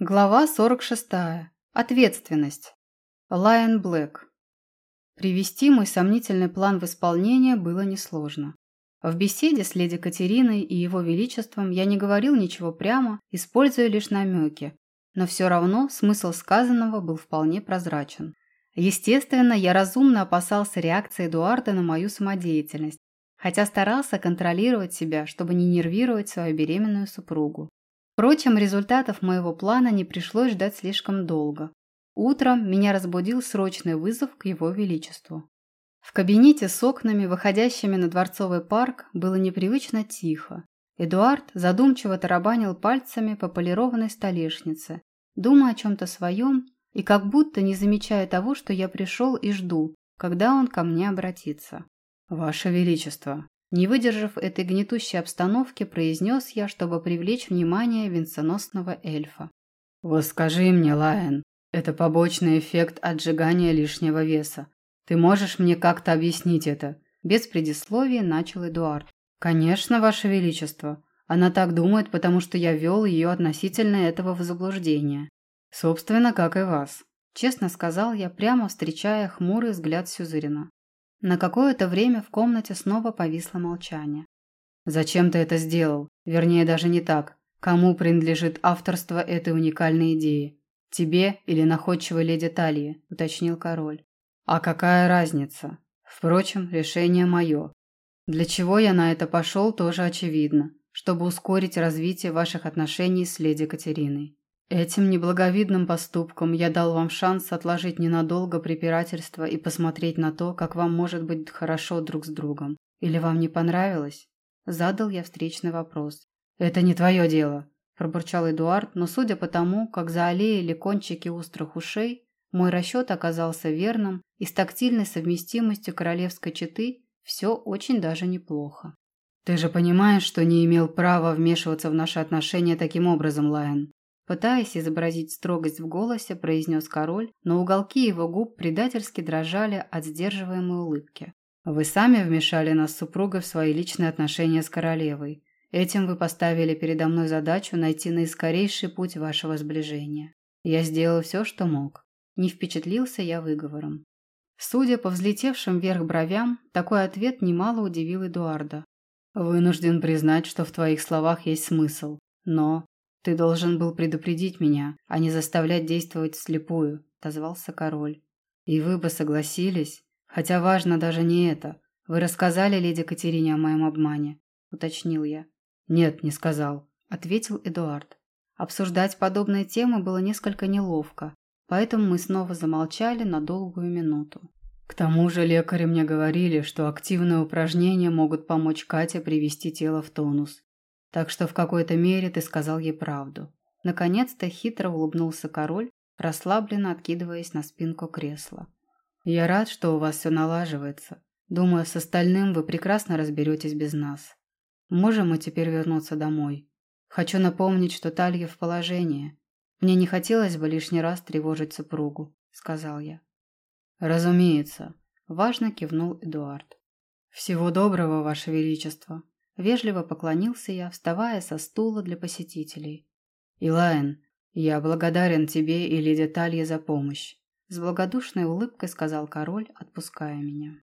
Глава 46. Ответственность. Лайон Блэк. Привести мой сомнительный план в исполнение было несложно. В беседе с леди Катериной и его величеством я не говорил ничего прямо, используя лишь намеки, но все равно смысл сказанного был вполне прозрачен. Естественно, я разумно опасался реакции Эдуарда на мою самодеятельность, хотя старался контролировать себя, чтобы не нервировать свою беременную супругу. Впрочем, результатов моего плана не пришлось ждать слишком долго. Утром меня разбудил срочный вызов к его величеству. В кабинете с окнами, выходящими на Дворцовый парк, было непривычно тихо. Эдуард задумчиво тарабанил пальцами по полированной столешнице, думая о чем-то своем и как будто не замечая того, что я пришел и жду, когда он ко мне обратится. «Ваше Величество!» Не выдержав этой гнетущей обстановки, произнес я, чтобы привлечь внимание венценосного эльфа. «Вот скажи мне, Лайон, это побочный эффект отжигания лишнего веса. Ты можешь мне как-то объяснить это?» Без предисловия начал Эдуард. «Конечно, Ваше Величество. Она так думает, потому что я вел ее относительно этого в заблуждение. Собственно, как и вас», – честно сказал я, прямо встречая хмурый взгляд Сюзырина. На какое-то время в комнате снова повисло молчание. «Зачем ты это сделал? Вернее, даже не так. Кому принадлежит авторство этой уникальной идеи? Тебе или находчивой леди Талии?» – уточнил король. «А какая разница? Впрочем, решение мое. Для чего я на это пошел, тоже очевидно, чтобы ускорить развитие ваших отношений с леди Катериной. Этим неблаговидным поступком я дал вам шанс отложить ненадолго препирательство и посмотреть на то, как вам может быть хорошо друг с другом. Или вам не понравилось? Задал я встречный вопрос. Это не твое дело, пробурчал Эдуард, но судя по тому, как заолеяли кончики острых ушей, мой расчет оказался верным, и с тактильной совместимостью королевской четы все очень даже неплохо. «Ты же понимаешь, что не имел права вмешиваться в наши отношения таким образом, Лайон?» Пытаясь изобразить строгость в голосе, произнес король, но уголки его губ предательски дрожали от сдерживаемой улыбки. «Вы сами вмешали нас с супругой в свои личные отношения с королевой. Этим вы поставили передо мной задачу найти наискорейший путь вашего сближения. Я сделал все, что мог. Не впечатлился я выговором. Судя по взлетевшим вверх бровям, такой ответ немало удивил Эдуарда. «Вынужден признать, что в твоих словах есть смысл. Но «Ты должен был предупредить меня, а не заставлять действовать вслепую», – отозвался король. «И вы бы согласились? Хотя важно даже не это. Вы рассказали леди Катерине о моем обмане?» – уточнил я. «Нет, не сказал», – ответил Эдуард. Обсуждать подобные темы было несколько неловко, поэтому мы снова замолчали на долгую минуту. К тому же лекари мне говорили, что активные упражнения могут помочь Кате привести тело в тонус. Так что в какой-то мере ты сказал ей правду. Наконец-то хитро улыбнулся король, расслабленно откидываясь на спинку кресла. Я рад, что у вас все налаживается. Думаю, с остальным вы прекрасно разберетесь без нас. Можем мы теперь вернуться домой? Хочу напомнить, что Талья в положении. Мне не хотелось бы лишний раз тревожить супругу, сказал я. Разумеется, важно кивнул Эдуард. Всего доброго, ваше величество. Вежливо поклонился я, вставая со стула для посетителей. «Илайн, я благодарен тебе и леди Талье за помощь», – с благодушной улыбкой сказал король, отпуская меня.